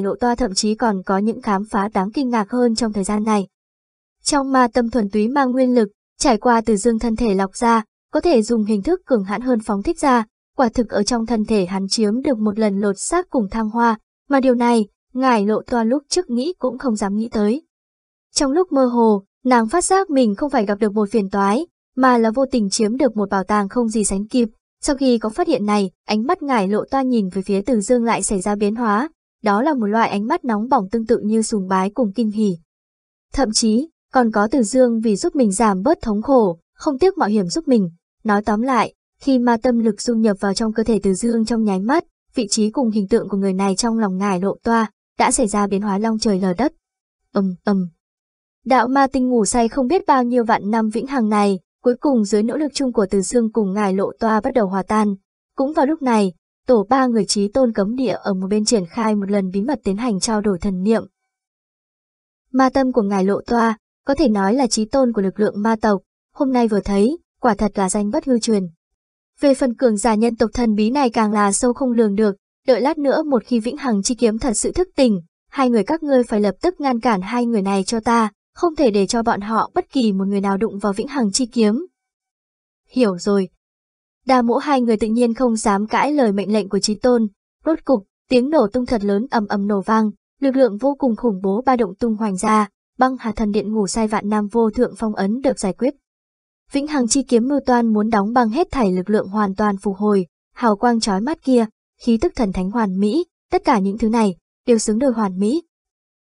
ngài lộ toa thậm chí còn có những khám phá đáng kinh ngạc hơn trong thời gian này. Trong ma tâm thuần túy mang nguyên lực, trải qua từ dương thân thể lọc ra, có thể dùng hình thức cường hãn hơn phóng thích ra, quả thực ở trong thân thể hắn chiếm được một lần lột xác cùng thăng hoa, mà điều này, ngài lộ toa lúc trước nghĩ cũng không dám nghĩ tới. Trong lúc mơ hồ, nàng phát giác mình không phải gặp được một phiền toái, mà là vô tình chiếm được một bảo tàng không gì sánh kịp. Sau khi có phát hiện này, ánh mắt ngải lộ toa nhìn về phía từ dương lại xảy ra biến hóa, đó là một loại ánh mắt nóng bỏng tương tự như sùng bái cùng kinh hỉ. Thậm chí, còn có từ dương vì giúp mình giảm bớt thống khổ, không tiếc mạo hiểm giúp mình. Nói tóm lại, khi ma tâm lực dung nhập vào trong cơ thể từ dương trong nháy mắt, vị trí cùng hình tượng của người này trong lòng ngài lộ toa, đã xảy ra biến hóa long trời lở đất. ầm ầm. Đạo ma tinh ngủ say không biết bao nhiêu vạn năm vĩnh hằng này, cuối cùng dưới nỗ lực chung của Từ Dương cùng ngài lộ toa bắt đầu hòa tan. Cũng vào lúc này, tổ ba người trí tôn cấm địa ở một bên triển khai một lần bí mật tiến hành trao đổi thần niệm. Ma tâm của ngài lộ toa, có thể nói là trí tôn của lực lượng ma tộc, hôm nay vừa thấy, quả thật là danh bất hư truyền. Về phần cường giả nhân tộc thần bí này càng là sâu không lường được, đợi lát nữa một khi vĩnh hằng chi kiếm thật sự thức tỉnh, hai người các ngươi phải lập tức ngăn cản hai người này cho ta, không thể để cho bọn họ bất kỳ một người nào đụng vào vĩnh hằng chi kiếm. Hiểu rồi. Đa mũ hai người tự nhiên không dám cãi lời mệnh lệnh của trí tôn, rốt cục, tiếng nổ tung thật lớn ầm ầm nổ vang, lực lượng vô cùng khủng bố ba động tung hoành ra, băng hà thần điện ngủ say vạn nam vô thượng phong ấn được giải quyết. Vĩnh hằng chi kiếm mưu toan muốn đóng băng hết thảy lực lượng hoàn toàn phục hồi, hào quang chói mắt kia, khí tức thần thánh hoàn mỹ, tất cả những thứ này đều xứng đôi hoàn mỹ.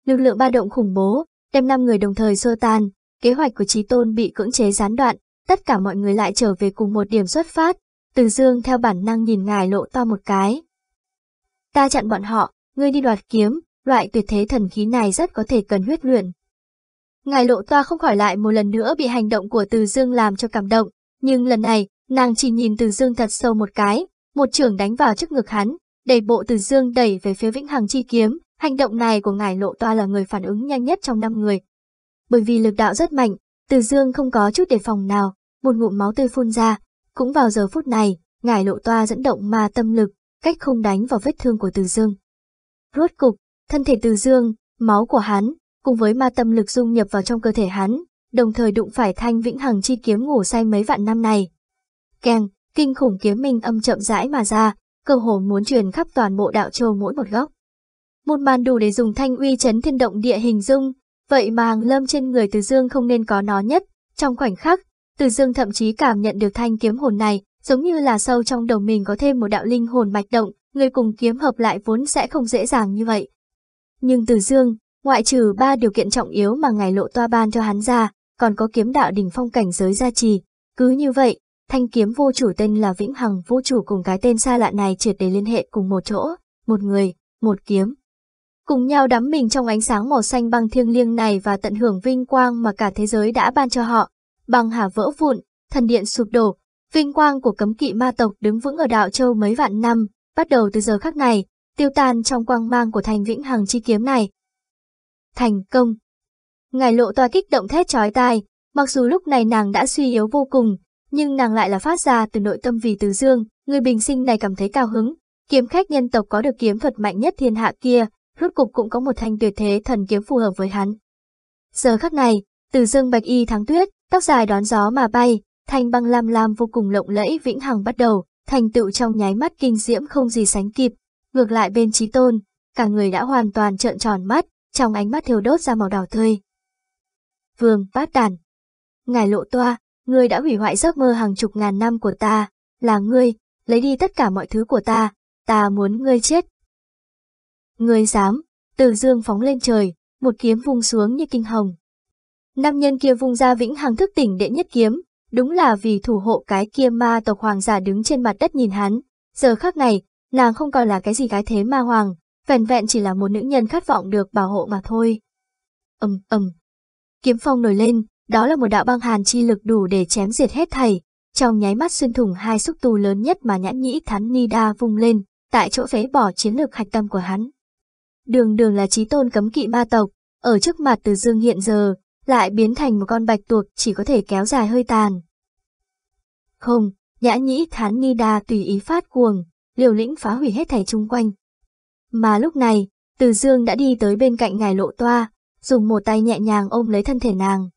Lực lượng ba động khủng bố, đem năm người đồng thời sơ tan, kế hoạch của Trí Tôn bị cưỡng chế gián đoạn, tất cả mọi người lại trở về cùng một điểm xuất phát, từ Dương theo bản năng nhìn ngài lộ to một cái. Ta chặn bọn họ, ngươi đi đoạt kiếm, loại tuyệt thế thần khí này rất có thể cần huyết luyện. Ngài lộ toa không khỏi lại một lần nữa bị hành động của Từ Dương làm cho cảm động, nhưng lần này, nàng chỉ nhìn Từ Dương thật sâu một cái, một trường đánh vào trước ngực hắn, đẩy bộ Từ Dương đẩy về phía Vĩnh Hằng chi kiếm, Hành động này của ngài lộ toa là người phản ứng nhanh nhất trong năm người. Bởi vì lực đạo rất mạnh, từ dương không có chút đề phòng nào, một ngụm máu tươi phun ra. Cũng vào giờ phút này, ngài lộ toa dẫn động ma tâm lực, cách không đánh vào vết thương của từ dương. Rốt cục, thân thể từ dương, máu của hắn, cùng với ma tâm lực dung nhập vào trong cơ thể hắn, đồng thời đụng phải thanh vĩnh hằng chi kiếm ngủ say mấy vạn năm này. Keng, kinh khủng kiếm minh âm chậm rãi mà ra, cơ hồ muốn truyền khắp toàn bộ đạo châu mỗi một góc một màn đủ để dùng thanh uy chấn thiên động địa hình dung, vậy mà hàng lâm trên người Từ Dương không nên có nó nhất. Trong khoảnh khắc, từ Dương thậm chí cảm nhận được thanh kiếm hồn này, giống như là sâu trong đầu mình có thêm một đạo linh hồn mạch động, người cùng kiếm hợp lại vốn sẽ không dễ dàng như vậy. Nhưng Từ Dương, ngoại trừ ba điều kiện trọng yếu mà ngài lộ toa ban cho hắn ra, còn có kiếm đạo đỉnh phong cảnh giới gia trì. Cứ như vậy, thanh kiếm vô chủ tên là Vĩnh Hằng vô chủ cùng cái tên xa lạ này triệt để liên hệ cùng một chỗ, một người, một kiếm cùng nhau đắm mình trong ánh sáng màu xanh băng thiêng liêng này và tận hưởng vinh quang mà cả thế giới đã ban cho họ. Băng hà vỡ vụn, thần điện sụp đổ, vinh quang của cấm kỵ ma tộc đứng vững ở đạo châu mấy vạn năm, bắt đầu từ giờ khắc này, tiêu tan trong quang mang của thành vĩnh hằng chi kiếm này. Thành công! Ngài lộ toa kích động thét chói tai, mặc dù lúc này nàng đã suy yếu vô cùng, nhưng nàng lại là phát ra từ nội tâm vì từ dương, người bình sinh này cảm thấy cao hứng. Kiếm khách nhân tộc có được kiếm thuật mạnh nhất thiên hạ kia, rốt cục cũng có một thanh tuyệt thế thần kiếm phù hợp với hắn. Giờ khắc này, từ dương bạch y thắng tuyết, tóc dài đón gió mà bay, thanh băng lam lam vô cùng lộng lẫy vĩnh hằng bắt đầu, thành tựu trong nháy mắt kinh diễm không gì sánh kịp. Ngược lại bên trí tôn, cả người đã hoàn toàn trợn tròn mắt, trong ánh mắt thiêu đốt ra màu đỏ tươi. Vương bát đàn. Ngài lộ toa, ngươi đã hủy hoại giấc mơ hàng chục ngàn năm của ta, là ngươi, lấy đi tất cả mọi thứ của ta, ta muốn ngươi chết, Ngươi dám, từ dương phóng lên trời, một kiếm vung xuống như kinh hồng. Nam nhân kia vung ra vĩnh hằng thức tỉnh đệ nhất kiếm, đúng là vì thủ hộ cái kia ma tộc hoàng giả đứng trên mặt đất nhìn hắn. Giờ khác này, nàng không còn là cái gì cái thế ma hoàng, vẹn vẹn chỉ là một nữ nhân khát vọng được bảo hộ mà thôi. ầm ầm, kiếm phong nổi lên, đó là một đạo băng hàn chi lực đủ để chém diệt hết thảy. Trong nháy mắt xuyên thủng hai xúc tu lớn nhất mà nhãn nhĩ thắn ni đa vung lên, tại chỗ phế bỏ chiến lược hạch tâm của hắn đường đường là trí tôn cấm kỵ ma tộc, ở trước mặt từ dương hiện giờ, lại biến thành một con bạch tuộc chỉ có thể kéo dài hơi tàn. Không, nhã nhĩ thán ni đa tùy ý phát cuồng, liều lĩnh phá hủy hết thảy chung quanh. Mà lúc này, Từ Dương đã đi tới bên cạnh ngài lộ toa, dùng một tay nhẹ nhàng ôm lấy thân thể nàng.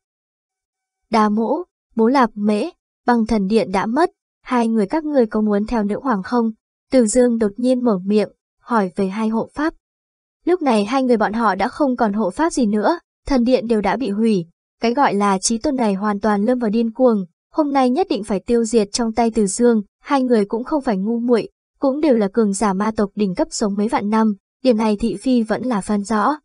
Đà mỗ, bố lạp mễ, băng thần điện đã mất, hai người các ngươi có muốn theo nữ hoàng không? Từ Dương đột nhiên mở miệng, hỏi về hai hộ pháp. Lúc này hai người bọn họ đã không còn hộ pháp gì nữa, thần điện đều đã bị hủy. Cái gọi là trí tôn này hoàn toàn lâm vào điên cuồng, hôm nay nhất định phải tiêu diệt trong tay Từ Dương, hai người cũng không phải ngu muội, cũng đều là cường giả ma tộc đỉnh cấp sống mấy vạn năm, điểm này thị phi vẫn là phân rõ.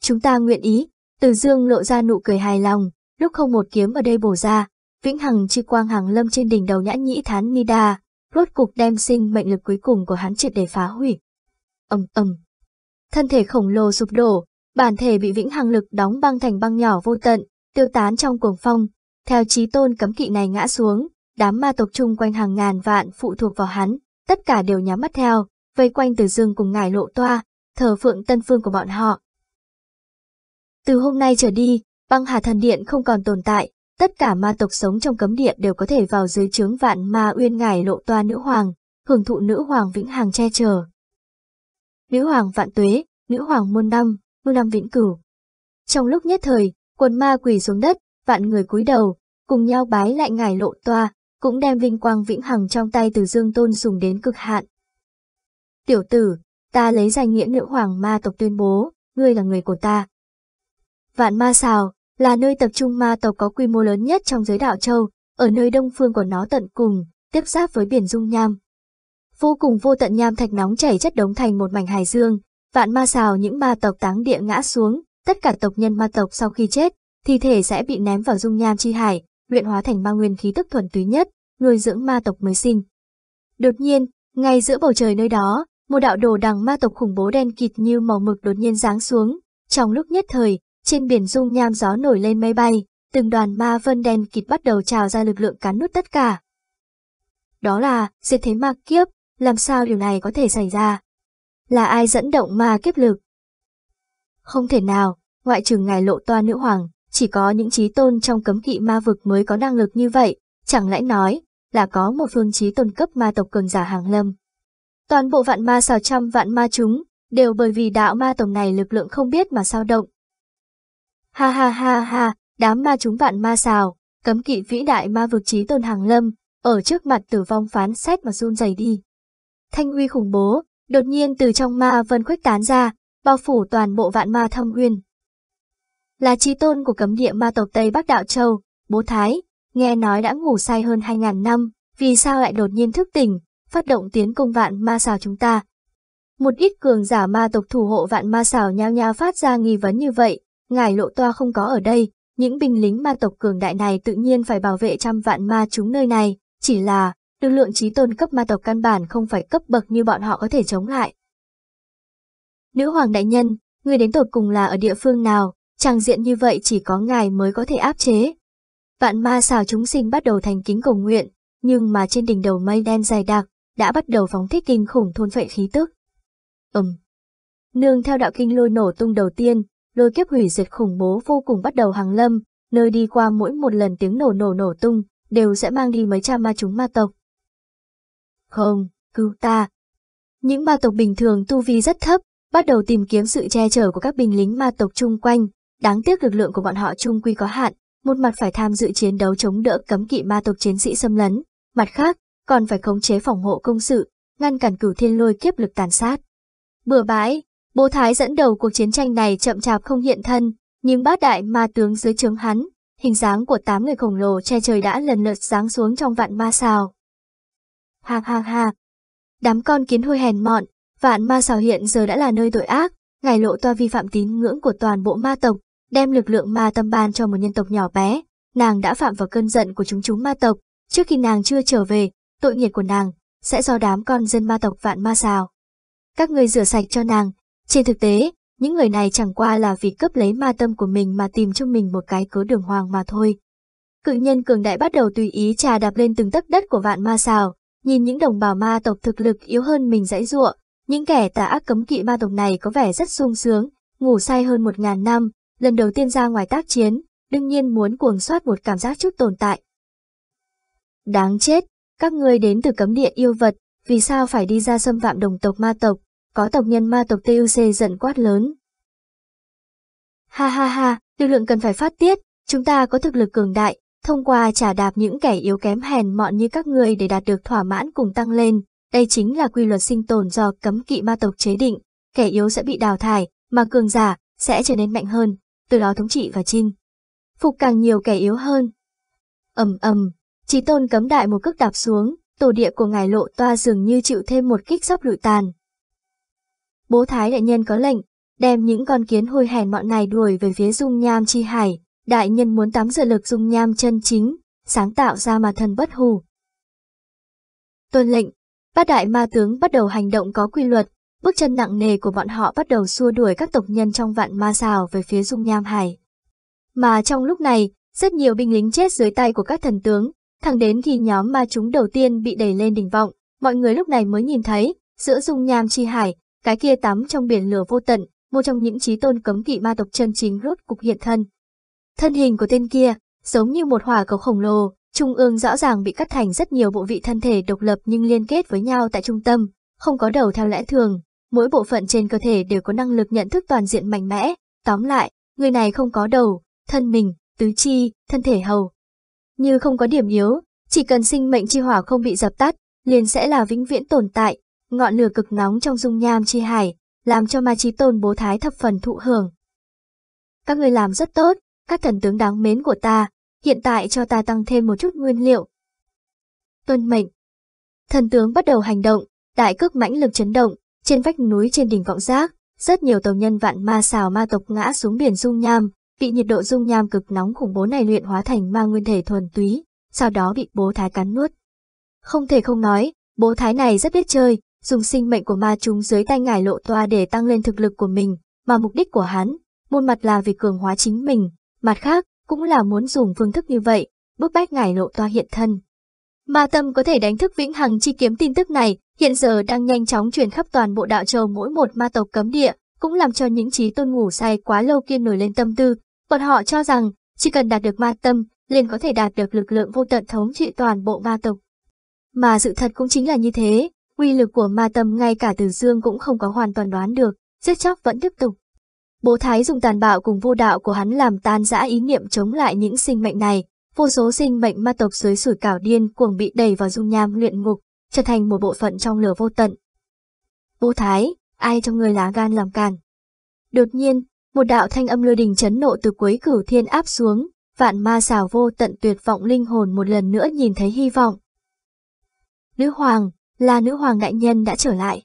Chúng ta nguyện ý, Từ Dương lộ ra nụ cười hài lòng, lúc không một kiếm ở đây bổ ra, vĩnh hằng chi quang hàng lâm trên đỉnh đầu nhã nhĩ thán Nida, rốt cục đem sinh mệnh lực cuối cùng của hắn triệt để phá hủy. ầm ầm, thân thể khổng lồ sụp đổ, bản thể bị vĩnh hằng lực đóng băng thành băng nhỏ vô tận, tiêu tán trong cuồng phong. Theo trí tôn cấm kỵ này ngã xuống, đám ma tộc chung quanh hàng ngàn vạn phụ thuộc vào hắn, tất cả đều nhắm mắt theo, vây quanh từ dương cùng ngài lộ toa, thờ phượng tân phương của bọn họ. Từ hôm nay trở đi, băng hà thần điện không còn tồn tại, tất cả ma tộc sống trong cấm địa đều có thể vào dưới trướng vạn ma uyên ngài lộ toa nữ hoàng, hưởng thụ nữ hoàng vĩnh hằng che chở. Nữ hoàng vạn tuế, nữ hoàng muôn năm, mưu năm vĩnh cửu. Trong lúc nhất thời, quần ma quỳ xuống đất, vạn người cúi đầu, cùng nhau bái lại ngài lộ toa, cũng đem vinh quang vĩnh hằng trong tay từ dương tôn dùng đến cực hạn. Tiểu tử, ta lấy danh nghĩa nữ hoàng ma tộc tuyên bố, ngươi là người của ta. Vạn ma xào, là nơi tập trung ma tộc có quy mô lớn nhất trong giới đạo châu, ở nơi đông phương của nó tận cùng, tiếp giáp với biển dung nham. Vô cùng vô tận nham thạch nóng chảy chất đống thành một mảnh hải dương, vạn ma xào những ma tộc táng địa ngã xuống, tất cả tộc nhân ma tộc sau khi chết, thi thể sẽ bị ném vào dung nham chi hải, luyện hóa thành ma nguyên khí tức thuần túy nhất, nuôi dưỡng ma tộc mới sinh. Đột nhiên, ngay giữa bầu trời nơi đó, một đạo đồ đằng ma tộc khủng bố đen kịt như màu mực đột nhiên giáng xuống, trong lúc nhất thời, trên biển dung nham gió nổi lên mây bay, từng đoàn ma vân đen kịt bắt đầu trào ra lực lượng cắn nuốt tất cả. Đó là, diệt thế ma kiếp, làm sao điều này có thể xảy ra? Là ai dẫn động ma kiếp lực? Không thể nào, ngoại trừ ngài lộ toa nữ hoàng, chỉ có những trí tôn trong cấm kỵ ma vực mới có năng lực như vậy, chẳng lẽ nói là có một phương trí tôn cấp ma tộc cường giả hàng lâm. Toàn bộ vạn ma xào trăm vạn ma chúng, đều bởi vì đạo ma tổng này lực lượng không biết mà sao động, Ha ha ha ha, đám ma chúng vạn ma xào, cấm kỵ vĩ đại ma vực trí tôn hàng lâm, ở trước mặt tử vong phán xét mà run rẩy đi. Thanh uy khủng bố, đột nhiên từ trong ma vân khuếch tán ra, bao phủ toàn bộ vạn ma thâm uyên. Là trí tôn của cấm địa ma tộc Tây Bắc Đạo Châu, bố Thái, nghe nói đã ngủ say hơn 2.000 năm, vì sao lại đột nhiên thức tỉnh, phát động tiến công vạn ma xào chúng ta. Một ít cường giả ma tộc thủ hộ vạn ma xào nhao nhao phát ra nghi vấn như vậy, ngài lộ toa không có ở đây, những binh lính ma tộc cường đại này tự nhiên phải bảo vệ trăm vạn ma chúng nơi này, chỉ là, lực lượng trí tôn cấp ma tộc căn bản không phải cấp bậc như bọn họ có thể chống lại. Nữ hoàng đại nhân, người đến tột cùng là ở địa phương nào, trang diện như vậy chỉ có ngài mới có thể áp chế. Vạn ma xào chúng sinh bắt đầu thành kính cầu nguyện, nhưng mà trên đỉnh đầu mây đen dài đặc, đã bắt đầu phóng thích kinh khủng thôn phệ khí tức. Ừm. Nương theo đạo kinh lôi nổ tung đầu tiên, lôi kiếp hủy diệt khủng bố vô cùng bắt đầu hàng lâm, nơi đi qua mỗi một lần tiếng nổ nổ nổ tung, đều sẽ mang đi mấy trăm ma chúng ma tộc. Không, cứu ta. Những ma tộc bình thường tu vi rất thấp, bắt đầu tìm kiếm sự che chở của các binh lính ma tộc chung quanh, đáng tiếc lực lượng của bọn họ chung quy có hạn, một mặt phải tham dự chiến đấu chống đỡ cấm kỵ ma tộc chiến sĩ xâm lấn, mặt khác, còn phải khống chế phòng hộ công sự, ngăn cản cửu thiên lôi kiếp lực tàn sát. Bừa bãi, Bố Thái dẫn đầu cuộc chiến tranh này chậm chạp không hiện thân, nhưng bát đại ma tướng dưới trướng hắn, hình dáng của tám người khổng lồ che trời đã lần lượt giáng xuống trong vạn ma xào. Ha ha ha. Đám con kiến hôi hèn mọn, vạn ma xào hiện giờ đã là nơi tội ác, ngài lộ toa vi phạm tín ngưỡng của toàn bộ ma tộc, đem lực lượng ma tâm ban cho một nhân tộc nhỏ bé, nàng đã phạm vào cơn giận của chúng chúng ma tộc, trước khi nàng chưa trở về, tội nghiệp của nàng sẽ do đám con dân ma tộc vạn ma xào. Các người rửa sạch cho nàng, trên thực tế, những người này chẳng qua là vì cấp lấy ma tâm của mình mà tìm cho mình một cái cớ đường hoàng mà thôi. Cự nhân cường đại bắt đầu tùy ý trà đạp lên từng tấc đất của vạn ma xào, nhìn những đồng bào ma tộc thực lực yếu hơn mình dãy ruộng, những kẻ tà ác cấm kỵ ma tộc này có vẻ rất sung sướng, ngủ say hơn một ngàn năm, lần đầu tiên ra ngoài tác chiến, đương nhiên muốn cuồng soát một cảm giác chút tồn tại. Đáng chết, các ngươi đến từ cấm địa yêu vật, vì sao phải đi ra xâm phạm đồng tộc ma tộc, có tộc nhân ma tộc TUC giận quát lớn. Ha ha ha, lực lượng cần phải phát tiết, chúng ta có thực lực cường đại, thông qua trả đạp những kẻ yếu kém hèn mọn như các người để đạt được thỏa mãn cùng tăng lên. Đây chính là quy luật sinh tồn do cấm kỵ ma tộc chế định, kẻ yếu sẽ bị đào thải, mà cường giả sẽ trở nên mạnh hơn, từ đó thống trị và chinh. Phục càng nhiều kẻ yếu hơn. ầm ầm, Chí tôn cấm đại một cước đạp xuống, tổ địa của ngài lộ toa dường như chịu thêm một kích sắp lụi tàn. Bố Thái đại nhân có lệnh, đem những con kiến hôi hèn mọn này đuổi về phía dung nham chi hải, đại nhân muốn tắm rửa lực dung nham chân chính, sáng tạo ra mà thần bất hù. Tuân lệnh, bát đại ma tướng bắt đầu hành động có quy luật, bước chân nặng nề của bọn họ bắt đầu xua đuổi các tộc nhân trong vạn ma xào về phía dung nham hải. Mà trong lúc này, rất nhiều binh lính chết dưới tay của các thần tướng, thẳng đến khi nhóm ma chúng đầu tiên bị đẩy lên đỉnh vọng, mọi người lúc này mới nhìn thấy, giữa dung nham chi hải, cái kia tắm trong biển lửa vô tận, một trong những trí tôn cấm kỵ ma tộc chân chính rốt cục hiện thân. Thân hình của tên kia, giống như một hỏa cầu khổng lồ, trung ương rõ ràng bị cắt thành rất nhiều bộ vị thân thể độc lập nhưng liên kết với nhau tại trung tâm, không có đầu theo lẽ thường, mỗi bộ phận trên cơ thể đều có năng lực nhận thức toàn diện mạnh mẽ, tóm lại, người này không có đầu, thân mình, tứ chi, thân thể hầu. Như không có điểm yếu, chỉ cần sinh mệnh chi hỏa không bị dập tắt, liền sẽ là vĩnh viễn tồn tại, ngọn lửa cực nóng trong dung nham chi hải, làm cho ma chi tôn bố thái thập phần thụ hưởng. Các người làm rất tốt, các thần tướng đáng mến của ta, hiện tại cho ta tăng thêm một chút nguyên liệu. Tuân mệnh. Thần tướng bắt đầu hành động, đại cước mãnh lực chấn động, trên vách núi trên đỉnh vọng giác, rất nhiều tàu nhân vạn ma xào ma tộc ngã xuống biển dung nham, bị nhiệt độ dung nham cực nóng khủng bố này luyện hóa thành ma nguyên thể thuần túy, sau đó bị bố thái cắn nuốt. Không thể không nói, bố thái này rất biết chơi, dùng sinh mệnh của ma chúng dưới tay ngải lộ toa để tăng lên thực lực của mình, mà mục đích của hắn, một mặt là vì cường hóa chính mình, mặt khác, cũng là muốn dùng phương thức như vậy, bức bách ngài lộ toa hiện thân. Ma tâm có thể đánh thức vĩnh hằng chi kiếm tin tức này, hiện giờ đang nhanh chóng truyền khắp toàn bộ đạo châu mỗi một ma tộc cấm địa, cũng làm cho những trí tôn ngủ say quá lâu kia nổi lên tâm tư. Bọn họ cho rằng, chỉ cần đạt được ma tâm, liền có thể đạt được lực lượng vô tận thống trị toàn bộ ma tộc. Mà sự thật cũng chính là như thế, uy lực của ma tâm ngay cả từ dương cũng không có hoàn toàn đoán được, giết chóc vẫn tiếp tục. Bố Thái dùng tàn bạo cùng vô đạo của hắn làm tan rã ý niệm chống lại những sinh mệnh này, vô số sinh mệnh ma tộc dưới sủi cảo điên cuồng bị đẩy vào dung nham luyện ngục, trở thành một bộ phận trong lửa vô tận. Bố Thái, ai trong người lá gan làm càn? Đột nhiên, một đạo thanh âm lôi đình chấn nộ từ cuối cửu thiên áp xuống, vạn ma xào vô tận tuyệt vọng linh hồn một lần nữa nhìn thấy hy vọng. Nữ hoàng, là nữ hoàng đại nhân đã trở lại.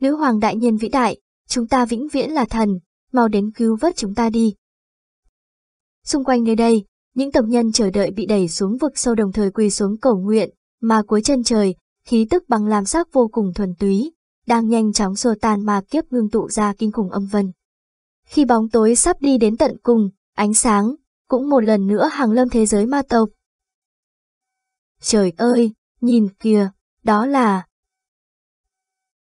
Nữ hoàng đại nhân vĩ đại, chúng ta vĩnh viễn là thần, mau đến cứu vớt chúng ta đi. Xung quanh nơi đây, những tộc nhân chờ đợi bị đẩy xuống vực sâu đồng thời quỳ xuống cầu nguyện, mà cuối chân trời, khí tức bằng làm sắc vô cùng thuần túy, đang nhanh chóng xua tan mà kiếp ngưng tụ ra kinh khủng âm vân. Khi bóng tối sắp đi đến tận cùng, ánh sáng, cũng một lần nữa hàng lâm thế giới ma tộc. Trời ơi, nhìn kìa, đó là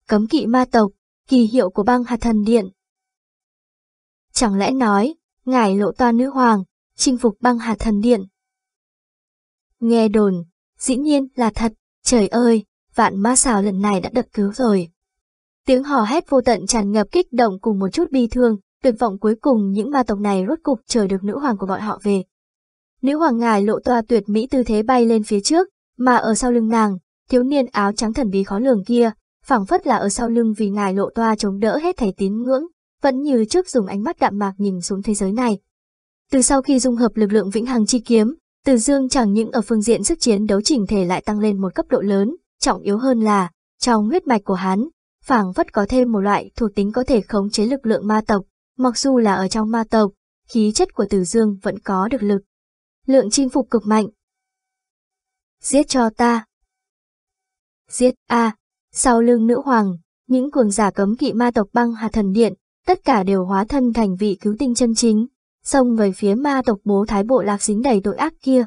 cấm kỵ ma tộc, kỳ hiệu của băng hạt thần điện. Chẳng lẽ nói, ngài lộ toa nữ hoàng, chinh phục băng hạt thần điện. Nghe đồn, dĩ nhiên là thật, trời ơi, vạn ma xào lần này đã được cứu rồi. Tiếng hò hét vô tận tràn ngập kích động cùng một chút bi thương, tuyệt vọng cuối cùng những ma tộc này rốt cục chờ được nữ hoàng của bọn họ về. Nữ hoàng ngài lộ toa tuyệt mỹ tư thế bay lên phía trước, mà ở sau lưng nàng, thiếu niên áo trắng thần bí khó lường kia, phảng phất là ở sau lưng vì ngài lộ toa chống đỡ hết thảy tín ngưỡng, vẫn như trước dùng ánh mắt đạm mạc nhìn xuống thế giới này. Từ sau khi dung hợp lực lượng vĩnh hằng chi kiếm, Từ Dương chẳng những ở phương diện sức chiến đấu chỉnh thể lại tăng lên một cấp độ lớn, trọng yếu hơn là, trong huyết mạch của hắn, phảng phất có thêm một loại thuộc tính có thể khống chế lực lượng ma tộc, mặc dù là ở trong ma tộc, khí chất của Từ Dương vẫn có được lực. Lượng chinh phục cực mạnh. Giết cho ta. Giết a, sau lưng nữ hoàng, những cường giả cấm kỵ ma tộc băng hà thần điện, tất cả đều hóa thân thành vị cứu tinh chân chính, xông về phía ma tộc bố thái bộ lạc dính đầy tội ác kia.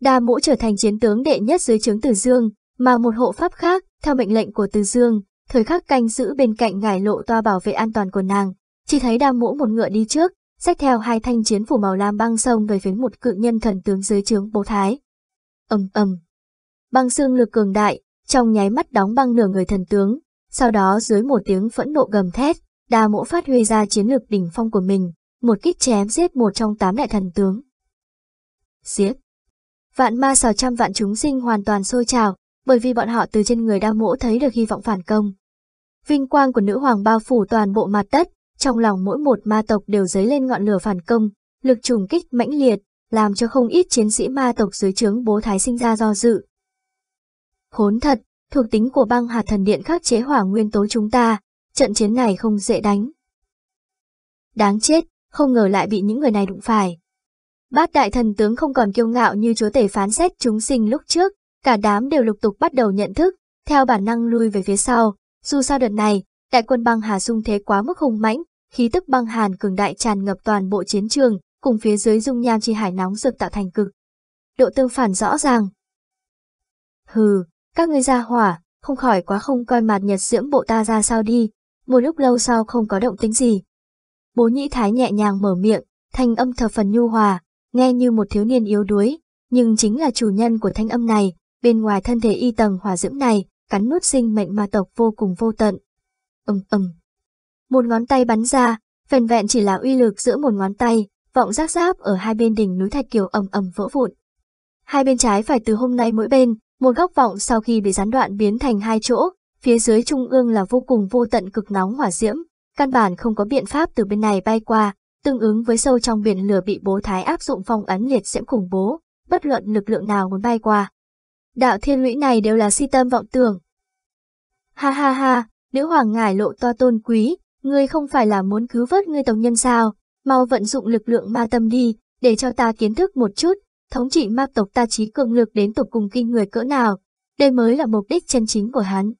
Đa mũ trở thành chiến tướng đệ nhất dưới trướng Từ Dương, mà một hộ pháp khác, theo mệnh lệnh của Từ Dương, thời khắc canh giữ bên cạnh ngải lộ toa bảo vệ an toàn của nàng, chỉ thấy đa mũ một ngựa đi trước, xách theo hai thanh chiến phủ màu lam băng sông về phía một cự nhân thần tướng dưới trướng bố thái. ầm ầm, băng xương lực cường đại, trong nháy mắt đóng băng nửa người thần tướng, sau đó dưới một tiếng phẫn nộ gầm thét, đa mỗ phát huy ra chiến lược đỉnh phong của mình, một kích chém giết một trong tám đại thần tướng. Giết! Vạn ma sào trăm vạn chúng sinh hoàn toàn sôi trào, bởi vì bọn họ từ trên người đa mỗ thấy được hy vọng phản công. Vinh quang của nữ hoàng bao phủ toàn bộ mặt đất, trong lòng mỗi một ma tộc đều dấy lên ngọn lửa phản công, lực trùng kích mãnh liệt, làm cho không ít chiến sĩ ma tộc dưới trướng bố thái sinh ra do dự. Khốn thật, thuộc tính của băng hạt thần điện khắc chế hỏa nguyên tố chúng ta, trận chiến này không dễ đánh. Đáng chết, không ngờ lại bị những người này đụng phải. Bát đại thần tướng không còn kiêu ngạo như chúa tể phán xét chúng sinh lúc trước, cả đám đều lục tục bắt đầu nhận thức, theo bản năng lui về phía sau, dù sao đợt này, đại quân băng hà sung thế quá mức hùng mãnh, khí tức băng hàn cường đại tràn ngập toàn bộ chiến trường, cùng phía dưới dung nham chi hải nóng rực tạo thành cực. Độ tương phản rõ ràng. Hừ, các ngươi ra hỏa, không khỏi quá không coi mặt nhật diễm bộ ta ra sao đi, một lúc lâu sau không có động tính gì. Bố nhĩ thái nhẹ nhàng mở miệng, thanh âm thập phần nhu hòa, nghe như một thiếu niên yếu đuối, nhưng chính là chủ nhân của thanh âm này, bên ngoài thân thể y tầng hỏa diễm này, cắn nuốt sinh mệnh ma tộc vô cùng vô tận. Ầm ầm. Một ngón tay bắn ra, vẹn vẹn chỉ là uy lực giữa một ngón tay, vọng rác giáp ở hai bên đỉnh núi thạch kiều ầm ầm vỡ vụn. Hai bên trái phải từ hôm nay mỗi bên, một góc vọng sau khi bị gián đoạn biến thành hai chỗ, phía dưới trung ương là vô cùng vô tận cực nóng hỏa diễm, căn bản không có biện pháp từ bên này bay qua, tương ứng với sâu trong biển lửa bị bố thái áp dụng phong ấn liệt diễm khủng bố, bất luận lực lượng nào muốn bay qua. Đạo thiên lũy này đều là si tâm vọng tưởng. Ha ha ha, nữ hoàng ngải lộ to tôn quý, ngươi không phải là muốn cứu vớt ngươi tộc nhân sao, mau vận dụng lực lượng ma tâm đi, để cho ta kiến thức một chút, thống trị ma tộc ta trí cường lực đến tục cùng kinh người cỡ nào, đây mới là mục đích chân chính của hắn.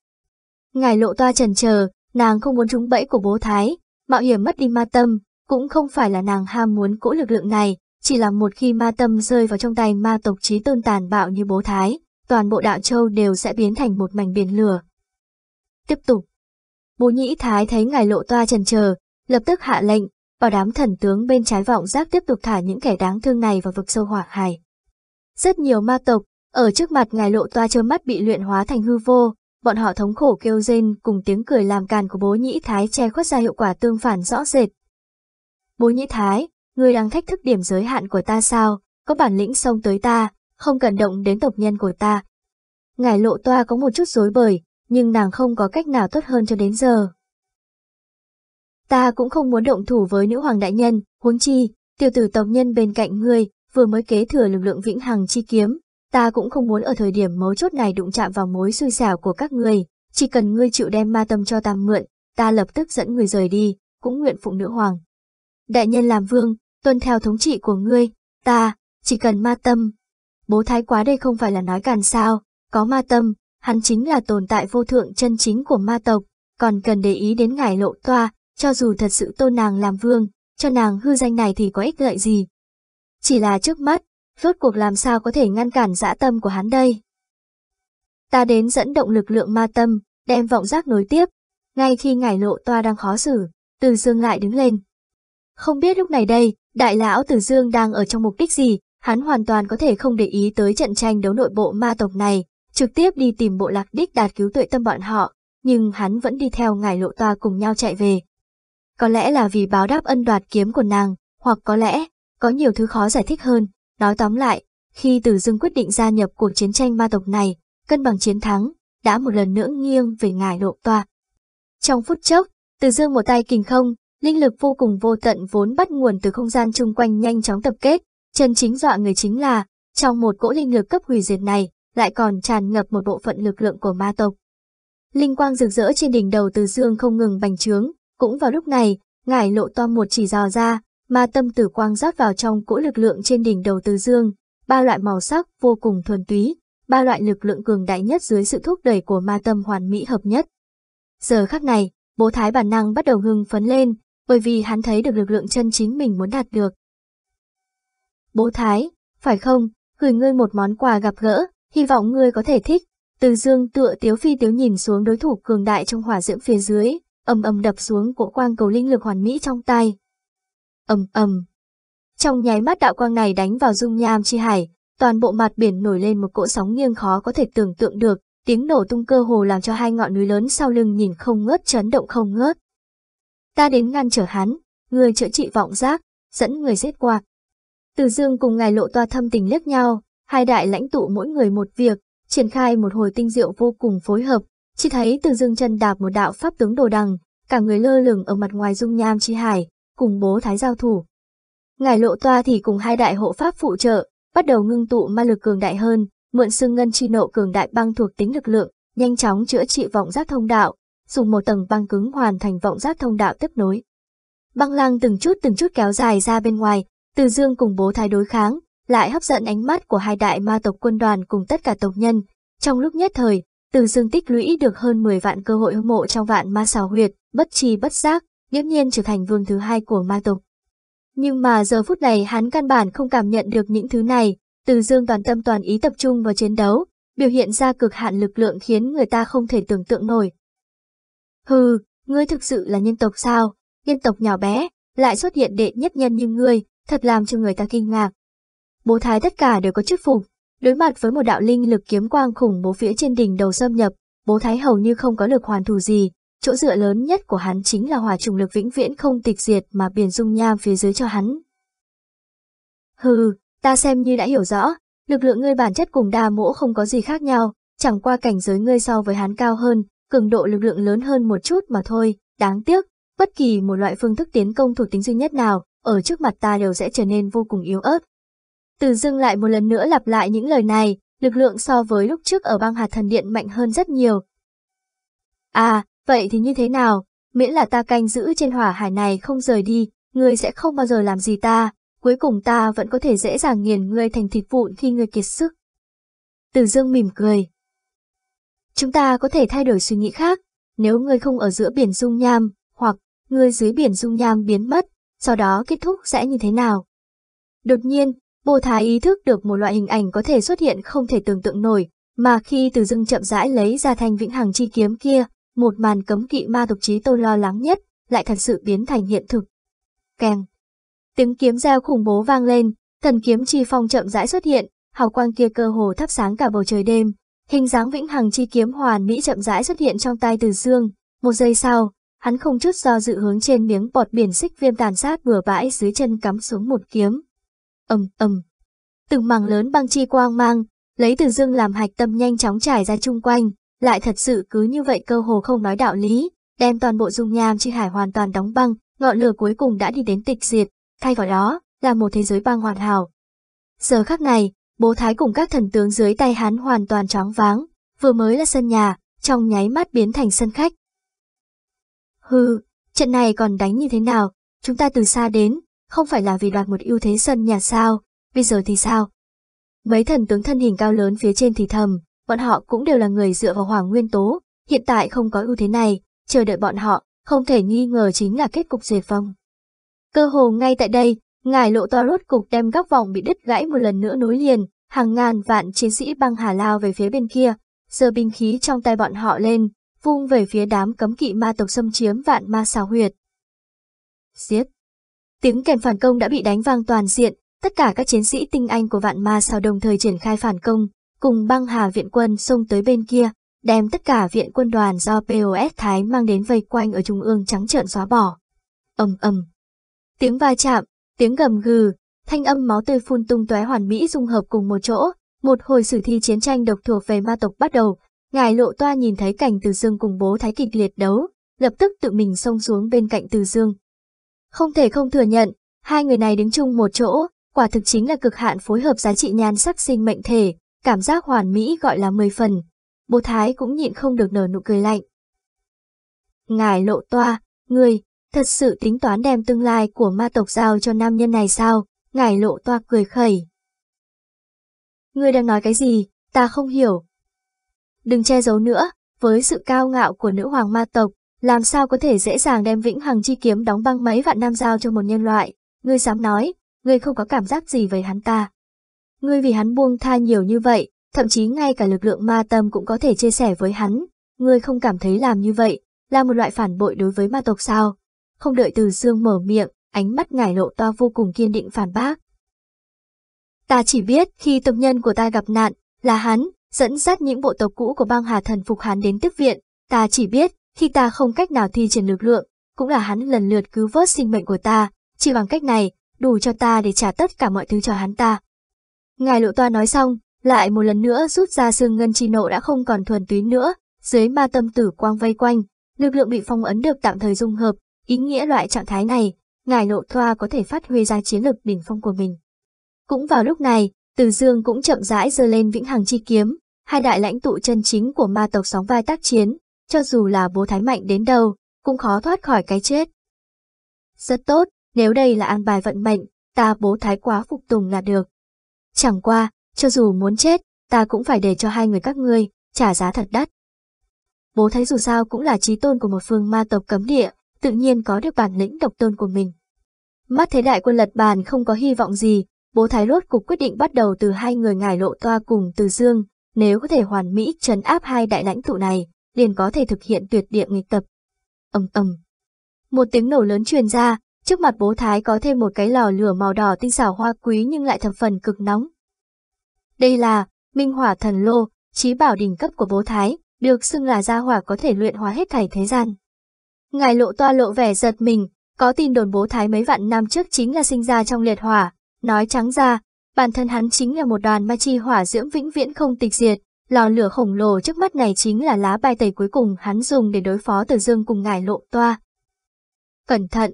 Ngài lộ toa trần chờ, nàng không muốn trúng bẫy của bố thái, mạo hiểm mất đi ma tâm, cũng không phải là nàng ham muốn cỗ lực lượng này, chỉ là một khi ma tâm rơi vào trong tay ma tộc trí tôn tàn bạo như bố thái, toàn bộ đạo châu đều sẽ biến thành một mảnh biển lửa. Tiếp tục. Bố nhĩ thái thấy ngài lộ toa trần chờ, lập tức hạ lệnh, bảo đám thần tướng bên trái vọng giác tiếp tục thả những kẻ đáng thương này vào vực sâu hỏa hải. Rất nhiều ma tộc, ở trước mặt ngài lộ toa trơ mắt bị luyện hóa thành hư vô, bọn họ thống khổ kêu rên cùng tiếng cười làm càn của bố nhĩ thái che khuất ra hiệu quả tương phản rõ rệt. Bố nhĩ thái, ngươi đang thách thức điểm giới hạn của ta sao, có bản lĩnh xông tới ta, không cần động đến tộc nhân của ta. Ngài lộ toa có một chút rối bời, nhưng nàng không có cách nào tốt hơn cho đến giờ. Ta cũng không muốn động thủ với nữ hoàng đại nhân, huống chi, tiểu tử tộc nhân bên cạnh ngươi, vừa mới kế thừa lực lượng vĩnh hằng chi kiếm, ta cũng không muốn ở thời điểm mấu chốt này đụng chạm vào mối xui xẻo của các ngươi, chỉ cần ngươi chịu đem ma tâm cho ta mượn, ta lập tức dẫn người rời đi, cũng nguyện phụng nữ hoàng. Đại nhân làm vương, tuân theo thống trị của ngươi, ta, chỉ cần ma tâm. Bố thái quá đây không phải là nói càn sao, có ma tâm, hắn chính là tồn tại vô thượng chân chính của ma tộc, còn cần để ý đến ngài lộ toa, cho dù thật sự tôn nàng làm vương, cho nàng hư danh này thì có ích lợi gì. Chỉ là trước mắt, rốt cuộc làm sao có thể ngăn cản dã tâm của hắn đây. Ta đến dẫn động lực lượng ma tâm, đem vọng giác nối tiếp, ngay khi ngải lộ toa đang khó xử, từ dương lại đứng lên. Không biết lúc này đây, đại lão Từ Dương đang ở trong mục đích gì, hắn hoàn toàn có thể không để ý tới trận tranh đấu nội bộ ma tộc này, trực tiếp đi tìm bộ lạc đích đạt cứu tuệ tâm bọn họ, nhưng hắn vẫn đi theo ngải lộ toa cùng nhau chạy về. Có lẽ là vì báo đáp ân đoạt kiếm của nàng, hoặc có lẽ, có nhiều thứ khó giải thích hơn. Nói tóm lại, khi Từ Dương quyết định gia nhập cuộc chiến tranh ma tộc này, cân bằng chiến thắng, đã một lần nữa nghiêng về ngài lộ toa. Trong phút chốc, Từ Dương một tay kình không, linh lực vô cùng vô tận vốn bắt nguồn từ không gian chung quanh nhanh chóng tập kết, chân chính dọa người chính là, trong một cỗ linh lực cấp hủy diệt này, lại còn tràn ngập một bộ phận lực lượng của ma tộc. Linh quang rực rỡ trên đỉnh đầu Từ Dương không ngừng bành trướng, cũng vào lúc này, ngải lộ to một chỉ dò ra, ma tâm tử quang rót vào trong cỗ lực lượng trên đỉnh đầu từ dương, ba loại màu sắc vô cùng thuần túy, ba loại lực lượng cường đại nhất dưới sự thúc đẩy của ma tâm hoàn mỹ hợp nhất. Giờ khắc này, bố thái bản năng bắt đầu hưng phấn lên, bởi vì hắn thấy được lực lượng chân chính mình muốn đạt được. Bố thái, phải không, gửi ngươi một món quà gặp gỡ, hy vọng ngươi có thể thích. Từ dương tựa tiếu phi tiếu nhìn xuống đối thủ cường đại trong hỏa diễm phía dưới, ầm ầm đập xuống cỗ quang cầu linh lực hoàn mỹ trong tay. ầm ầm. Trong nháy mắt đạo quang này đánh vào dung nham chi hải, toàn bộ mặt biển nổi lên một cỗ sóng nghiêng khó có thể tưởng tượng được, tiếng nổ tung cơ hồ làm cho hai ngọn núi lớn sau lưng nhìn không ngớt chấn động không ngớt. Ta đến ngăn trở hắn, người chữa trị vọng giác, dẫn người giết qua. Từ dương cùng ngài lộ toa thâm tình liếc nhau, hai đại lãnh tụ mỗi người một việc, triển khai một hồi tinh diệu vô cùng phối hợp, chỉ thấy từ dương chân đạp một đạo pháp tướng đồ đằng, cả người lơ lửng ở mặt ngoài dung nham chi hải, cùng bố thái giao thủ. Ngài lộ toa thì cùng hai đại hộ pháp phụ trợ, bắt đầu ngưng tụ ma lực cường đại hơn, mượn xương ngân chi nộ cường đại băng thuộc tính lực lượng, nhanh chóng chữa trị vọng giác thông đạo, dùng một tầng băng cứng hoàn thành vọng giác thông đạo tiếp nối. Băng lăng từng chút từng chút kéo dài ra bên ngoài, từ dương cùng bố thái đối kháng, lại hấp dẫn ánh mắt của hai đại ma tộc quân đoàn cùng tất cả tộc nhân. Trong lúc nhất thời, từ dương tích lũy được hơn 10 vạn cơ hội hâm mộ trong vạn ma xào huyệt, bất chi bất giác, nghiễm nhiên trở thành vương thứ hai của ma tộc. Nhưng mà giờ phút này hắn căn bản không cảm nhận được những thứ này, từ dương toàn tâm toàn ý tập trung vào chiến đấu, biểu hiện ra cực hạn lực lượng khiến người ta không thể tưởng tượng nổi. Hừ, ngươi thực sự là nhân tộc sao? Nhân tộc nhỏ bé, lại xuất hiện đệ nhất nhân như ngươi, thật làm cho người ta kinh ngạc. Bố thái tất cả đều có chức phục, đối mặt với một đạo linh lực kiếm quang khủng bố phía trên đỉnh đầu xâm nhập, bố thái hầu như không có lực hoàn thủ gì, chỗ dựa lớn nhất của hắn chính là hỏa trùng lực vĩnh viễn không tịch diệt mà biển dung nham phía dưới cho hắn. Hừ, ta xem như đã hiểu rõ, lực lượng ngươi bản chất cùng đa mỗ không có gì khác nhau, chẳng qua cảnh giới ngươi so với hắn cao hơn, cường độ lực lượng lớn hơn một chút mà thôi, đáng tiếc, bất kỳ một loại phương thức tiến công thuộc tính duy nhất nào, ở trước mặt ta đều sẽ trở nên vô cùng yếu ớt. Từ dưng lại một lần nữa lặp lại những lời này, lực lượng so với lúc trước ở băng hạt thần điện mạnh hơn rất nhiều. À, vậy thì như thế nào, miễn là ta canh giữ trên hỏa hải này không rời đi, ngươi sẽ không bao giờ làm gì ta, cuối cùng ta vẫn có thể dễ dàng nghiền ngươi thành thịt vụn khi ngươi kiệt sức. Từ dương mỉm cười. Chúng ta có thể thay đổi suy nghĩ khác, nếu ngươi không ở giữa biển dung nham, hoặc ngươi dưới biển dung nham biến mất, sau đó kết thúc sẽ như thế nào? Đột nhiên, Bồ Thái ý thức được một loại hình ảnh có thể xuất hiện không thể tưởng tượng nổi, mà khi từ dưng chậm rãi lấy ra thanh vĩnh hằng chi kiếm kia, một màn cấm kỵ ma tục trí tôi lo lắng nhất, lại thật sự biến thành hiện thực. Kèng. Tiếng kiếm reo khủng bố vang lên, thần kiếm chi phong chậm rãi xuất hiện, hào quang kia cơ hồ thắp sáng cả bầu trời đêm. Hình dáng vĩnh hằng chi kiếm hoàn mỹ chậm rãi xuất hiện trong tay từ dương. Một giây sau, hắn không chút do dự hướng trên miếng bọt biển xích viêm tàn sát vừa bãi dưới chân cắm xuống một kiếm ầm ầm, từng mảng lớn băng chi quang mang, lấy từ dương làm hạch tâm nhanh chóng trải ra chung quanh, lại thật sự cứ như vậy cơ hồ không nói đạo lý, đem toàn bộ dung nham chi hải hoàn toàn đóng băng, ngọn lửa cuối cùng đã đi đến tịch diệt, thay vào đó là một thế giới băng hoàn hảo. Giờ khắc này, bố thái cùng các thần tướng dưới tay hắn hoàn toàn tróng váng, vừa mới là sân nhà, trong nháy mắt biến thành sân khách. Hừ, trận này còn đánh như thế nào, chúng ta từ xa đến, không phải là vì đoạt một ưu thế sân nhà sao, bây giờ thì sao? Mấy thần tướng thân hình cao lớn phía trên thì thầm, bọn họ cũng đều là người dựa vào hoàng nguyên tố, hiện tại không có ưu thế này, chờ đợi bọn họ, không thể nghi ngờ chính là kết cục diệt vong. Cơ hồ ngay tại đây, ngài lộ to rốt cục đem góc vòng bị đứt gãy một lần nữa nối liền, hàng ngàn vạn chiến sĩ băng hà lao về phía bên kia, giơ binh khí trong tay bọn họ lên, vung về phía đám cấm kỵ ma tộc xâm chiếm vạn ma xào huyệt. Giết! Tiếng kèn phản công đã bị đánh vang toàn diện, tất cả các chiến sĩ tinh anh của vạn ma xào đồng thời triển khai phản công, cùng băng hà viện quân xông tới bên kia, đem tất cả viện quân đoàn do POS Thái mang đến vây quanh ở trung ương trắng trợn xóa bỏ. ầm ầm, tiếng va chạm, tiếng gầm gừ, thanh âm máu tươi phun tung tóe hoàn mỹ dung hợp cùng một chỗ, một hồi sử thi chiến tranh độc thuộc về ma tộc bắt đầu. Ngài lộ toa nhìn thấy cảnh Từ Dương cùng bố thái kịch liệt đấu, lập tức tự mình xông xuống bên cạnh Từ Dương. Không thể không thừa nhận, hai người này đứng chung một chỗ, quả thực chính là cực hạn phối hợp giá trị nhan sắc sinh mệnh thể, cảm giác hoàn mỹ gọi là mười phần. Bố Thái cũng nhịn không được nở nụ cười lạnh. Ngài lộ toa, người, thật sự tính toán đem tương lai của ma tộc giao cho nam nhân này sao? Ngài lộ toa cười khẩy. Ngươi đang nói cái gì, ta không hiểu. Đừng che giấu nữa, với sự cao ngạo của nữ hoàng ma tộc, làm sao có thể dễ dàng đem vĩnh hằng chi kiếm đóng băng mấy vạn nam giao cho một nhân loại, ngươi dám nói, ngươi không có cảm giác gì với hắn ta. Ngươi vì hắn buông tha nhiều như vậy, thậm chí ngay cả lực lượng ma tâm cũng có thể chia sẻ với hắn, ngươi không cảm thấy làm như vậy, là một loại phản bội đối với ma tộc sao? Không đợi từ dương mở miệng, ánh mắt ngải lộ to vô cùng kiên định phản bác. Ta chỉ biết khi tộc nhân của ta gặp nạn, là hắn, dẫn dắt những bộ tộc cũ của bang hà thần phục hắn đến tiếp viện. Ta chỉ biết, khi ta không cách nào thi triển lực lượng, cũng là hắn lần lượt cứu vớt sinh mệnh của ta, chỉ bằng cách này, đủ cho ta để trả tất cả mọi thứ cho hắn ta. Ngài lộ toa nói xong, lại một lần nữa rút ra xương ngân chi nộ đã không còn thuần túy nữa, dưới ma tâm tử quang vây quanh, lực lượng bị phong ấn được tạm thời dung hợp, ý nghĩa loại trạng thái này, ngài lộ toa có thể phát huy ra chiến lực đỉnh phong của mình. Cũng vào lúc này, Từ Dương cũng chậm rãi giơ lên vĩnh hằng chi kiếm, hai đại lãnh tụ chân chính của ma tộc sóng vai tác chiến, cho dù là bố thái mạnh đến đâu, cũng khó thoát khỏi cái chết. Rất tốt, nếu đây là an bài vận mệnh, ta bố thái quá phục tùng là được. Chẳng qua, cho dù muốn chết, ta cũng phải để cho hai người các ngươi trả giá thật đắt. Bố thái dù sao cũng là trí tôn của một phương ma tộc cấm địa, tự nhiên có được bản lĩnh độc tôn của mình. Mắt thấy đại quân lật bàn không có hy vọng gì, bố thái rốt cục quyết định bắt đầu từ hai người ngải lộ toa cùng từ dương, nếu có thể hoàn mỹ trấn áp hai đại lãnh tụ này, liền có thể thực hiện tuyệt địa nghịch tập. ầm ầm. Một tiếng nổ lớn truyền ra, trước mặt bố thái có thêm một cái lò lửa màu đỏ tinh xảo hoa quý nhưng lại thập phần cực nóng. Đây là Minh Hỏa Thần Lô, trí bảo đỉnh cấp của bố thái, được xưng là gia hỏa có thể luyện hóa hết thảy thế gian. Ngài lộ toa lộ vẻ giật mình, có tin đồn bố thái mấy vạn năm trước chính là sinh ra trong liệt hỏa, nói trắng ra, bản thân hắn chính là một đoàn ma chi hỏa diễm vĩnh viễn không tịch diệt, lò lửa khổng lồ trước mắt này chính là lá bài tẩy cuối cùng hắn dùng để đối phó Từ Dương cùng ngài lộ toa. Cẩn thận!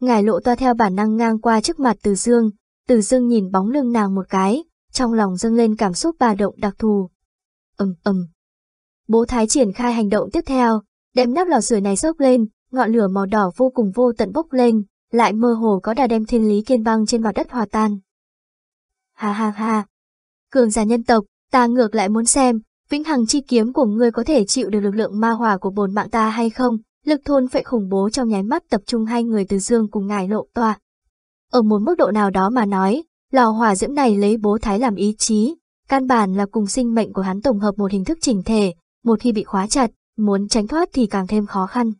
Ngài lộ toa theo bản năng ngang qua trước mặt Từ Dương, Từ Dương nhìn bóng lưng nàng một cái, trong lòng dâng lên cảm xúc bà động đặc thù. ầm ầm. Bố Thái triển khai hành động tiếp theo, đem nắp lò sưởi này sốc lên, ngọn lửa màu đỏ vô cùng vô tận bốc lên, lại mơ hồ có đà đem thiên lý kiên băng trên mặt đất hòa tan. Ha ha ha. Cường giả nhân tộc, ta ngược lại muốn xem, vĩnh hằng chi kiếm của ngươi có thể chịu được lực lượng ma hỏa của bồn mạng ta hay không? Lực thôn phệ khủng bố trong nháy mắt tập trung hai người từ dương cùng ngài lộ toa. Ở một mức độ nào đó mà nói, lò hỏa diễm này lấy bố thái làm ý chí, căn bản là cùng sinh mệnh của hắn tổng hợp một hình thức chỉnh thể, một khi bị khóa chặt, muốn tránh thoát thì càng thêm khó khăn.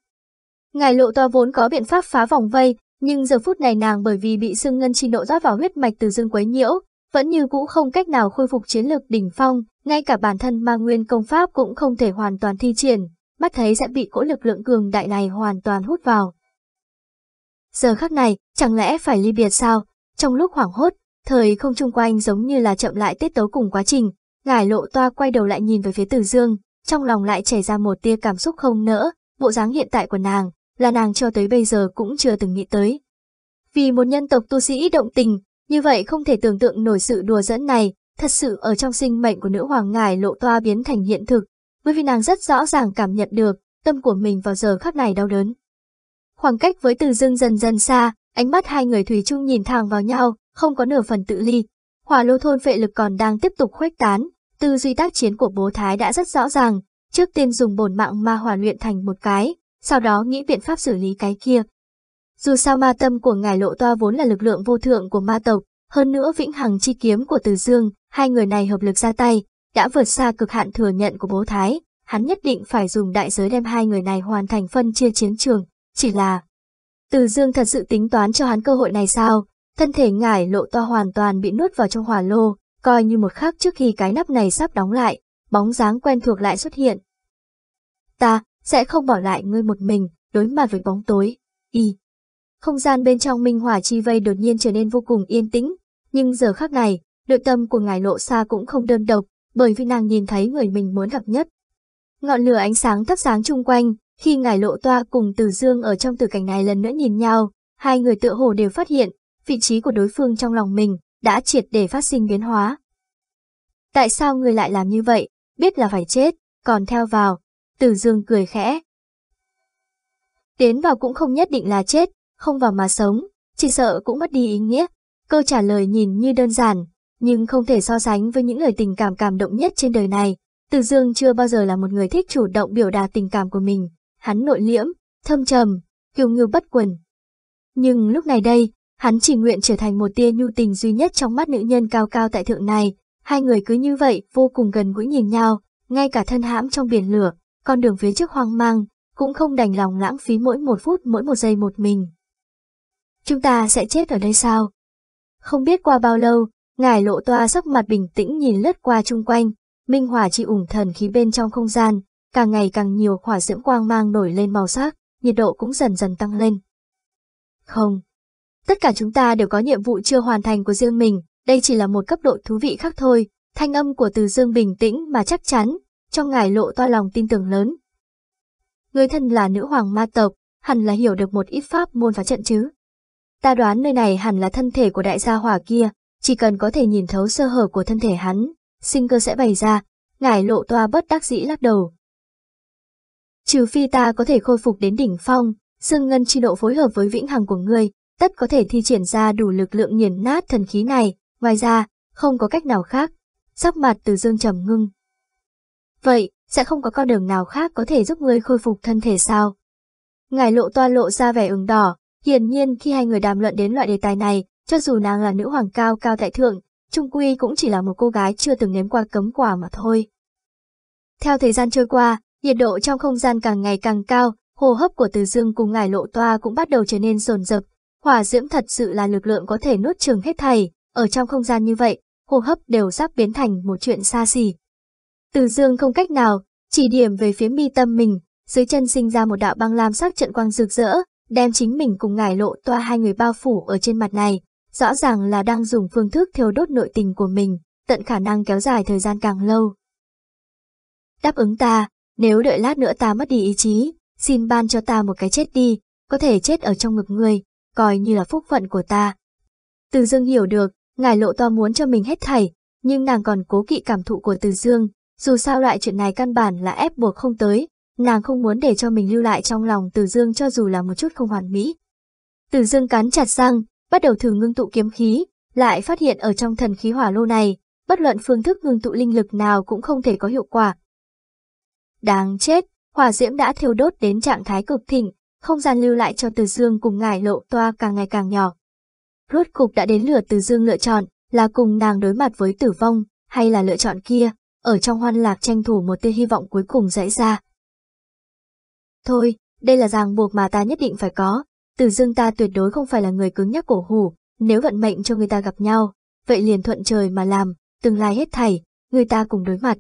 Ngài lộ toa vốn có biện pháp phá vòng vây, nhưng giờ phút này nàng bởi vì bị sưng ngân chi nộ rót vào huyết mạch từ dương quấy nhiễu, vẫn như cũ không cách nào khôi phục chiến lược đỉnh phong, ngay cả bản thân ma nguyên công pháp cũng không thể hoàn toàn thi triển, mắt thấy sẽ bị cỗ lực lượng cường đại này hoàn toàn hút vào. Giờ khắc này, chẳng lẽ phải ly biệt sao? Trong lúc hoảng hốt, thời không chung quanh giống như là chậm lại tiết tấu cùng quá trình, ngải lộ toa quay đầu lại nhìn về phía Tử Dương, trong lòng lại chảy ra một tia cảm xúc không nỡ, bộ dáng hiện tại của nàng, là nàng cho tới bây giờ cũng chưa từng nghĩ tới. Vì một nhân tộc tu sĩ động tình, như vậy không thể tưởng tượng nổi sự đùa dẫn này, thật sự ở trong sinh mệnh của nữ hoàng ngài lộ toa biến thành hiện thực, bởi vì nàng rất rõ ràng cảm nhận được tâm của mình vào giờ khắc này đau đớn. Khoảng cách với từ dưng dần dần xa, ánh mắt hai người thủy chung nhìn thẳng vào nhau, không có nửa phần tự ly. Hỏa lô thôn phệ lực còn đang tiếp tục khuếch tán, tư duy tác chiến của bố Thái đã rất rõ ràng, trước tiên dùng bổn mạng ma hỏa luyện thành một cái, sau đó nghĩ biện pháp xử lý cái kia. Dù sao ma tâm của ngài lộ toa vốn là lực lượng vô thượng của ma tộc, hơn nữa vĩnh hằng chi kiếm của Từ Dương, hai người này hợp lực ra tay, đã vượt xa cực hạn thừa nhận của bố Thái, hắn nhất định phải dùng đại giới đem hai người này hoàn thành phân chia chiến trường, chỉ là... Từ Dương thật sự tính toán cho hắn cơ hội này sao? Thân thể ngải lộ toa hoàn toàn bị nuốt vào trong hỏa lô, coi như một khắc trước khi cái nắp này sắp đóng lại, bóng dáng quen thuộc lại xuất hiện. Ta, sẽ không bỏ lại ngươi một mình, đối mặt với bóng tối. Y. Không gian bên trong minh hỏa chi vây đột nhiên trở nên vô cùng yên tĩnh, nhưng giờ khác này, nội tâm của ngài lộ xa cũng không đơn độc, bởi vì nàng nhìn thấy người mình muốn gặp nhất. Ngọn lửa ánh sáng thắp sáng chung quanh, khi ngài lộ toa cùng Từ Dương ở trong tử cảnh này lần nữa nhìn nhau, hai người tựa hồ đều phát hiện, vị trí của đối phương trong lòng mình đã triệt để phát sinh biến hóa. Tại sao người lại làm như vậy, biết là phải chết, còn theo vào, Từ Dương cười khẽ. Tiến vào cũng không nhất định là chết, không vào mà sống, chỉ sợ cũng mất đi ý nghĩa. Câu trả lời nhìn như đơn giản, nhưng không thể so sánh với những lời tình cảm cảm động nhất trên đời này. Từ Dương chưa bao giờ là một người thích chủ động biểu đạt tình cảm của mình, hắn nội liễm, thâm trầm, kiêu ngưu bất quần. Nhưng lúc này đây, hắn chỉ nguyện trở thành một tia nhu tình duy nhất trong mắt nữ nhân cao cao tại thượng này, hai người cứ như vậy vô cùng gần gũi nhìn nhau, ngay cả thân hãm trong biển lửa, con đường phía trước hoang mang, cũng không đành lòng lãng phí mỗi một phút mỗi một giây một mình. Chúng ta sẽ chết ở đây sao? Không biết qua bao lâu, ngài lộ toa sắc mặt bình tĩnh nhìn lướt qua chung quanh, minh hỏa chi ủng thần khí bên trong không gian, càng ngày càng nhiều hỏa diễm quang mang nổi lên màu sắc, nhiệt độ cũng dần dần tăng lên. Không. Tất cả chúng ta đều có nhiệm vụ chưa hoàn thành của riêng mình, đây chỉ là một cấp độ thú vị khác thôi. Thanh âm của Từ Dương bình tĩnh mà chắc chắn, trong ngài lộ to lòng tin tưởng lớn. Người thân là nữ hoàng ma tộc, hẳn là hiểu được một ít pháp môn phá trận chứ. Ta đoán nơi này hẳn là thân thể của đại gia hỏa kia, chỉ cần có thể nhìn thấu sơ hở của thân thể hắn, sinh cơ sẽ bày ra, Ngải lộ toa bất đắc dĩ lắc đầu. Trừ phi ta có thể khôi phục đến đỉnh phong, xương ngân chi độ phối hợp với vĩnh hằng của ngươi, tất có thể thi triển ra đủ lực lượng nghiền nát thần khí này, ngoài ra, không có cách nào khác. Sắc mặt từ dương trầm ngưng. Vậy, sẽ không có con đường nào khác có thể giúp ngươi khôi phục thân thể sao? Ngài lộ toa lộ ra vẻ ửng đỏ, hiển nhiên khi hai người đàm luận đến loại đề tài này, cho dù nàng là nữ hoàng cao cao tại thượng, trung quy cũng chỉ là một cô gái chưa từng nếm qua cấm quả mà thôi. Theo thời gian trôi qua, nhiệt độ trong không gian càng ngày càng cao, hô hấp của Từ Dương cùng ngải lộ toa cũng bắt đầu trở nên rồn rập. Hỏa diễm thật sự là lực lượng có thể nuốt chừng hết thảy, ở trong không gian như vậy, hô hấp đều sắp biến thành một chuyện xa xỉ. Từ Dương không cách nào, chỉ điểm về phía mi tâm mình, dưới chân sinh ra một đạo băng lam sắc trận quang rực rỡ, đem chính mình cùng ngải lộ toa hai người bao phủ ở trên mặt này, rõ ràng là đang dùng phương thức thiêu đốt nội tình của mình, tận khả năng kéo dài thời gian càng lâu. Đáp ứng ta, nếu đợi lát nữa ta mất đi ý chí, xin ban cho ta một cái chết đi, có thể chết ở trong ngực ngươi, coi như là phúc phận của ta. Từ Dương hiểu được, ngài lộ toa muốn cho mình hết thảy, nhưng nàng còn cố kỵ cảm thụ của Từ Dương, dù sao loại chuyện này căn bản là ép buộc không tới, nàng không muốn để cho mình lưu lại trong lòng Từ Dương cho dù là một chút không hoàn mỹ. Từ Dương cắn chặt răng, bắt đầu thử ngưng tụ kiếm khí, lại phát hiện ở trong thần khí hỏa lô này, bất luận phương thức ngưng tụ linh lực nào cũng không thể có hiệu quả. Đáng chết, hỏa diễm đã thiêu đốt đến trạng thái cực thịnh, không gian lưu lại cho Từ Dương cùng ngải lộ toa càng ngày càng nhỏ. Rốt cục đã đến lượt Từ Dương lựa chọn, là cùng nàng đối mặt với tử vong, hay là lựa chọn kia, ở trong hoan lạc tranh thủ một tia hy vọng cuối cùng dãy ra. Thôi, đây là ràng buộc mà ta nhất định phải có, Từ Dương ta tuyệt đối không phải là người cứng nhắc cổ hủ, nếu vận mệnh cho người ta gặp nhau, vậy liền thuận trời mà làm, tương lai hết thảy, người ta cùng đối mặt,